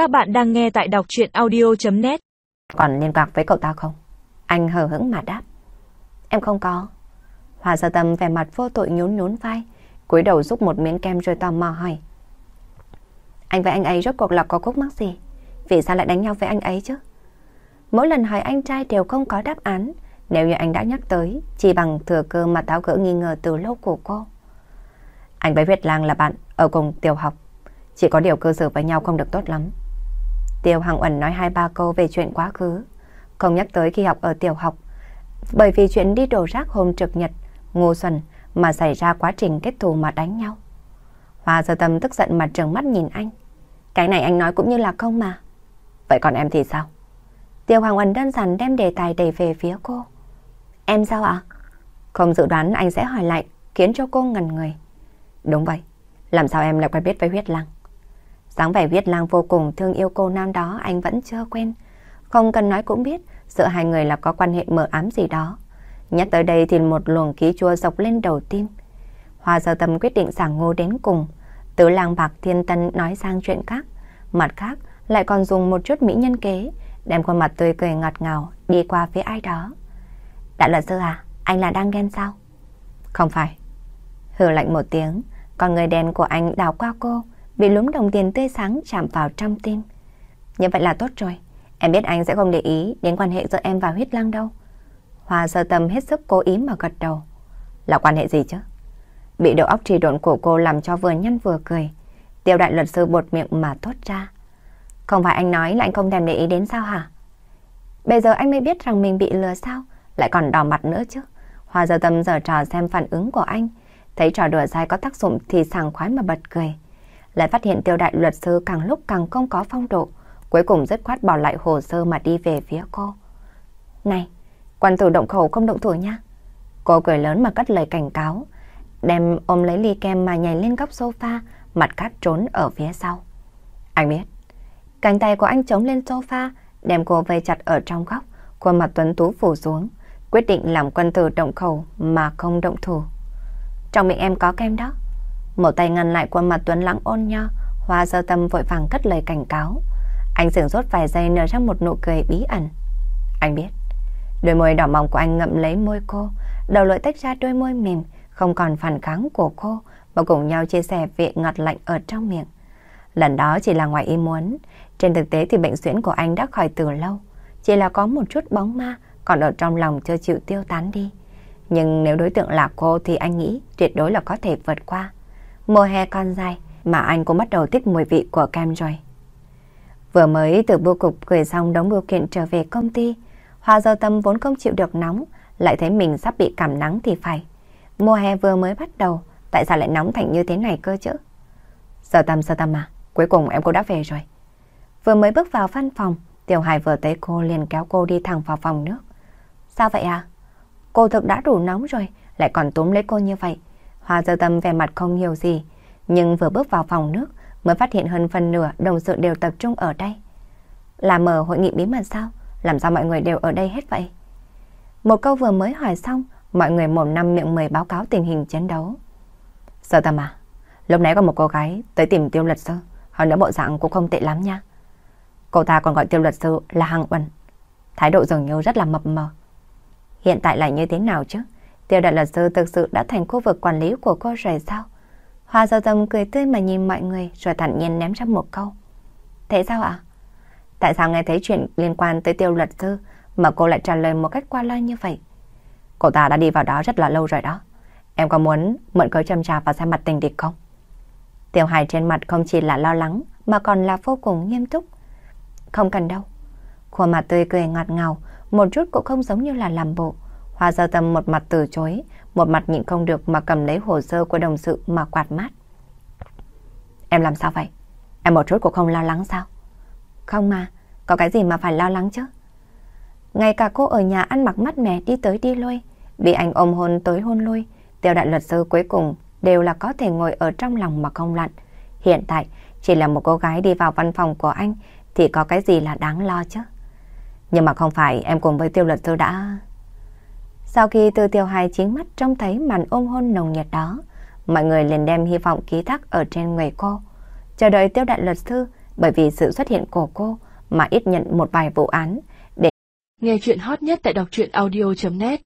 Các bạn đang nghe tại đọc chuyện audio.net Còn liên lạc với cậu ta không? Anh hờ hững mà đáp. Em không có. Hòa sơ tâm vẻ mặt vô tội nhún nhún vai, cúi đầu giúp một miếng kem rồi tò mò hỏi. Anh với anh ấy rốt cuộc là có khúc mắc gì? Vì sao lại đánh nhau với anh ấy chứ? Mỗi lần hỏi anh trai đều không có đáp án, nếu như anh đã nhắc tới, chỉ bằng thừa cơ mà tháo gỡ nghi ngờ từ lâu của cô. Anh với Việt Lang là bạn ở cùng tiểu học, chỉ có điều cơ sở với nhau không được tốt lắm. Tiêu Hằng Uẩn nói hai ba câu về chuyện quá khứ, không nhắc tới khi học ở tiểu học, bởi vì chuyện đi đổ rác hôm trực nhật, Ngô Xuân mà xảy ra quá trình kết thù mà đánh nhau. Hoa sơ tâm tức giận mà trừng mắt nhìn anh. Cái này anh nói cũng như là không mà. Vậy còn em thì sao? Tiêu Hoàng Uẩn đơn giản đem đề tài đẩy về phía cô. Em sao ạ? Không dự đoán anh sẽ hỏi lại, khiến cho cô ngần người. Đúng vậy, làm sao em lại quen biết với huyết lăng? Dáng vẻ viết lang vô cùng thương yêu cô nam đó anh vẫn chưa quen. Không cần nói cũng biết, giữa hai người là có quan hệ mờ ám gì đó. Nhắc tới đây thì một luồng khí chua dọc lên đầu tim. Hoa giờ tâm quyết định giảng ngô đến cùng. Tứ lang bạc thiên tân nói sang chuyện khác. Mặt khác lại còn dùng một chút mỹ nhân kế, đem khuôn mặt tươi cười ngọt ngào đi qua phía ai đó. Đại luật sư à, anh là đang ghen sao? Không phải. Hừ lạnh một tiếng, còn người đèn của anh đào qua cô, bị lúm đồng tiền tươi sáng chạm vào trong tim. Như vậy là tốt rồi. Em biết anh sẽ không để ý đến quan hệ giữa em và huyết lang đâu. hòa sơ tâm hết sức cố ý mà gật đầu. Là quan hệ gì chứ? Bị đầu óc trì độn của cô làm cho vừa nhăn vừa cười. Tiêu đại luật sư bột miệng mà thốt ra. Không phải anh nói là anh không thèm để ý đến sao hả? Bây giờ anh mới biết rằng mình bị lừa sao? Lại còn đỏ mặt nữa chứ. Hòa giờ tâm giờ trò xem phản ứng của anh. Thấy trò đùa dai có tác dụng thì sảng khoái mà bật cười lại phát hiện tiêu đại luật sư càng lúc càng không có phong độ, cuối cùng dứt khoát bỏ lại hồ sơ mà đi về phía cô. Này, quan tử động khẩu không động thủ nha. Cô cười lớn mà cất lời cảnh cáo, đem ôm lấy ly kem mà nhảy lên góc sofa, mặt cát trốn ở phía sau. Anh biết, cánh tay của anh chống lên sofa, đem cô vây chặt ở trong góc, khuôn mặt tuấn tú phủ xuống, quyết định làm quân tử động khẩu mà không động thủ. Trong miệng em có kem đó. Một tay ngăn lại khuôn mặt Tuấn lãng ôn nho, Hoa sơ tâm vội vàng cất lời cảnh cáo. Anh sửng sốt vài giây nở ra một nụ cười bí ẩn. Anh biết, đôi môi đỏ mỏng của anh ngậm lấy môi cô, đầu lưỡi tách ra đôi môi mềm, không còn phản kháng của cô, và cùng nhau chia sẻ vị ngọt lạnh ở trong miệng. Lần đó chỉ là ngoài ý muốn, trên thực tế thì bệnh suyễn của anh đã khỏi từ lâu, chỉ là có một chút bóng ma còn ở trong lòng chưa chịu tiêu tán đi. Nhưng nếu đối tượng là cô thì anh nghĩ tuyệt đối là có thể vượt qua. Mùa hè còn dài mà anh cũng bắt đầu thích mùi vị của kem rồi. Vừa mới từ bưu cục gửi xong đống bưu kiện trở về công ty, Hoa Giao Tâm vốn không chịu được nóng, lại thấy mình sắp bị cảm nắng thì phải. Mùa hè vừa mới bắt đầu, tại sao lại nóng thành như thế này cơ chứ? Giao Tâm, Giao Tâm à, cuối cùng em cũng đã về rồi. Vừa mới bước vào văn phòng, Tiểu Hải vừa thấy cô liền kéo cô đi thẳng vào phòng nước. Sao vậy à? Cô thực đã đủ nóng rồi, lại còn túm lấy cô như vậy. Hoa dơ tâm vẻ mặt không hiểu gì, nhưng vừa bước vào phòng nước mới phát hiện hơn phần nửa đồng sự đều tập trung ở đây. Là mở hội nghị bí mật sao? Làm sao mọi người đều ở đây hết vậy? Một câu vừa mới hỏi xong, mọi người một năm miệng mười báo cáo tình hình chiến đấu. Sơ tâm à, lúc nãy có một cô gái tới tìm tiêu luật sư, hơn nữa bộ dạng cũng không tệ lắm nha. Cô ta còn gọi tiêu luật sư là Hằng Uẩn. Thái độ dường như rất là mập mờ. Hiện tại là như thế nào chứ? Tiêu đại luật sư thực sự đã thành khu vực quản lý của cô rồi sao? Hoa giao tâm cười tươi mà nhìn mọi người rồi thản nhiên ném ra một câu. Thế sao ạ? Tại sao nghe thấy chuyện liên quan tới tiêu luật sư mà cô lại trả lời một cách qua loa như vậy? Cô ta đã đi vào đó rất là lâu rồi đó. Em có muốn mượn cớ châm trà và xem mặt tình địch không? Tiểu hài trên mặt không chỉ là lo lắng mà còn là vô cùng nghiêm túc. Không cần đâu. Khuôn mặt tươi cười ngọt ngào, một chút cũng không giống như là làm bộ. Hoa Gia Tâm một mặt từ chối, một mặt nhịn không được mà cầm lấy hồ sơ của đồng sự mà quạt mát. Em làm sao vậy? Em một chút cũng không lo lắng sao? Không mà, có cái gì mà phải lo lắng chứ? Ngay cả cô ở nhà ăn mặc mắt mẻ đi tới đi lui, bị anh ôm hôn tới hôn lui, tiêu đại luật sư cuối cùng đều là có thể ngồi ở trong lòng mà không lặn. Hiện tại, chỉ là một cô gái đi vào văn phòng của anh thì có cái gì là đáng lo chứ? Nhưng mà không phải em cùng với tiêu luật sư đã... Sau khi từ tiểu hài chính mắt trông thấy màn ôm hôn nồng nhiệt đó, mọi người liền đem hy vọng ký thác ở trên người cô. Chờ đợi tiêu đại luật sư bởi vì sự xuất hiện của cô mà ít nhận một vài vụ án. Để Nghe chuyện hot nhất tại đọc truyện audio.net